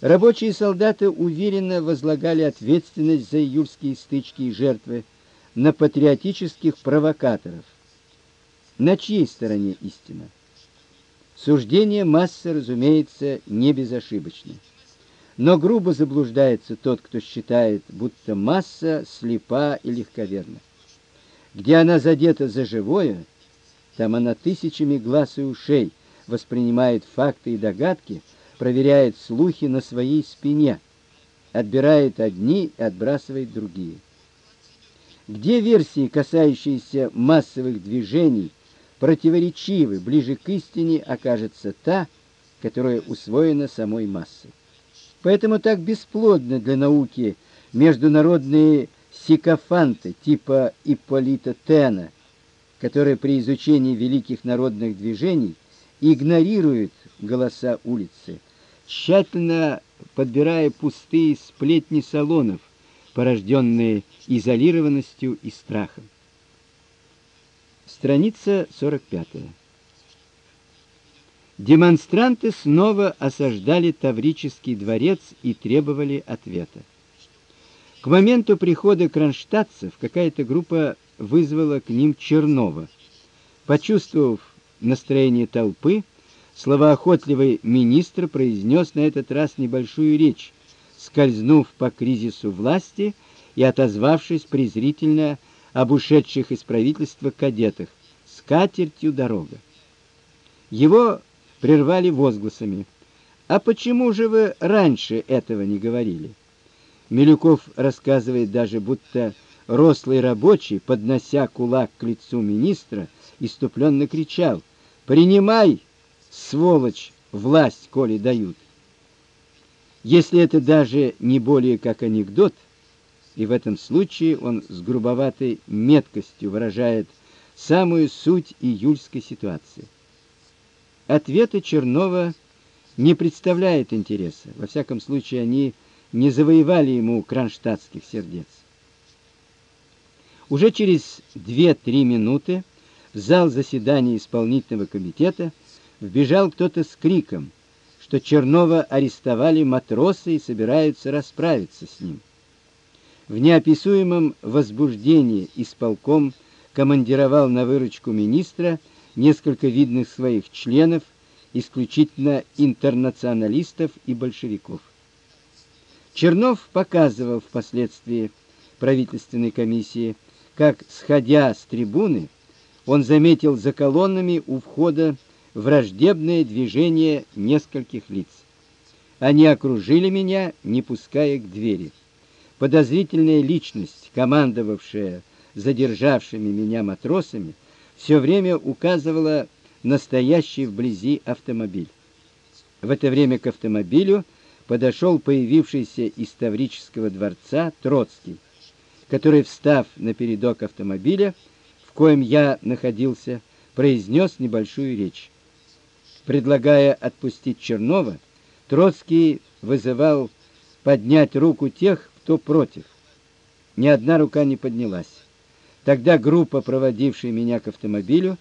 Рабочие солдаты уверенно возлагали ответственность за июльские стычки и жертвы на патриотических провокаторов. На чьей стороне истина? Суждение массы, разумеется, не безошибочно. Но грубо заблуждается тот, кто считает, будто масса слепа и легковерна. Где она задета за живое, там она тысячами глаз и ушей воспринимает факты и догадки, проверяет слухи на своей спине, отбирает одни и отбрасывает другие. Где версии, касающиеся массовых движений, противоречивы, ближе к истине окажется та, которая усвоена самой массой. Поэтому так бесплодны для науки международные сикофанты типа Ипполита Тена, которые при изучении великих народных движений игнорируют голоса улицы, тщательно подбирая пустые сплетни салонов, порожденные изолированностью и страхом. Страница 45. Демонстранты снова осаждали Таврический дворец и требовали ответа. К моменту прихода кронштадтцев какая-то группа вызвала к ним Чернова. Почувствовав настроение толпы, словоохотливый министр произнес на этот раз небольшую речь, скользнув по кризису власти и отозвавшись презрительно об ушедших из правительства кадетах. С катертью дорога. Его прервали возгласами. А почему же вы раньше этого не говорили? Милюков рассказывает даже, будто рослый рабочий, поднося кулак к лицу министра, иступленно кричал: "Принимай, сволочь, власть, коли дают". Если это даже не более как анекдот, и в этом случае он с грубоватой меткостью выражает самую суть июльской ситуации. Ответы Чернова не представляют интереса. Во всяком случае, они не завоевали ему кронштадтских сердец. Уже через 2-3 минуты в зал заседания исполнительного комитета вбежал кто-то с криком, что Чернова арестовали матросы и собираются расправиться с ним. В неописуемом возбуждении исполком командировал на выручку министра несколько видных своих членов, исключительно интернационалистов и большевиков. Чернов показывал впоследствии правительственной комиссии, как, сходя с трибуны, он заметил за колоннами у входа враждебное движение нескольких лиц. Они окружили меня, не пуская к двери. Подозрительная личность, командовавшая задержавшими меня матросами, все время указывала на стоящий вблизи автомобиль. В это время к автомобилю подошел появившийся из Таврического дворца Троцкий, который, встав на передок автомобиля, в коем я находился, произнес небольшую речь. Предлагая отпустить Чернова, Троцкий вызывал поднять руку тех, кто против. Ни одна рука не поднялась. Тогда группа, проводившая меня к автомобилю,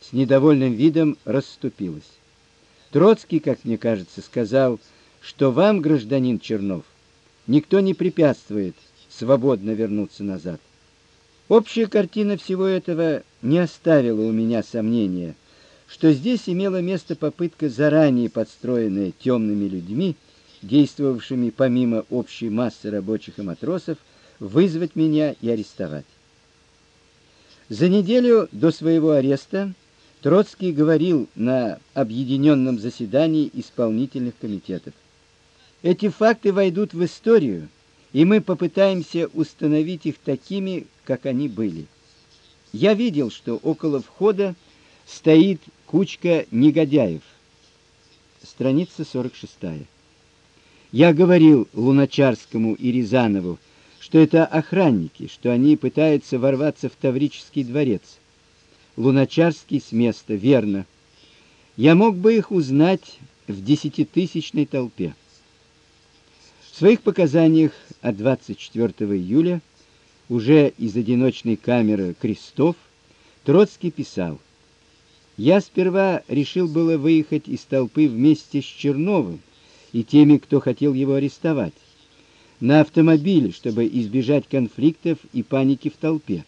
с недовольным видом расступилась. Троцкий, как мне кажется, сказал, что вам, гражданин Чернов, никто не препятствует свободно вернуться назад. Общая картина всего этого не оставила у меня сомнения, что здесь имела место попытка заранее подстроенная темными людьми, действовавшими помимо общей массы рабочих и матросов, вызвать меня и арестовать. За неделю до своего ареста Троцкий говорил на объединенном заседании исполнительных комитетов. Эти факты войдут в историю, и мы попытаемся установить их такими, как они были. Я видел, что около входа стоит кучка негодяев. Страница 46. Я говорил Луначарскому и Рязанову, что это охранники, что они пытаются ворваться в Таврический дворец. Луначарский с места, верно. Я мог бы их узнать в десятитысячной толпе. В своих показаниях от 24 июля уже из одиночной камеры Крестов Троцкий писал: "Я сперва решил было выехать из толпы вместе с Черновым и теми, кто хотел его арестовать, на автомобиль, чтобы избежать конфликтов и паники в толпе,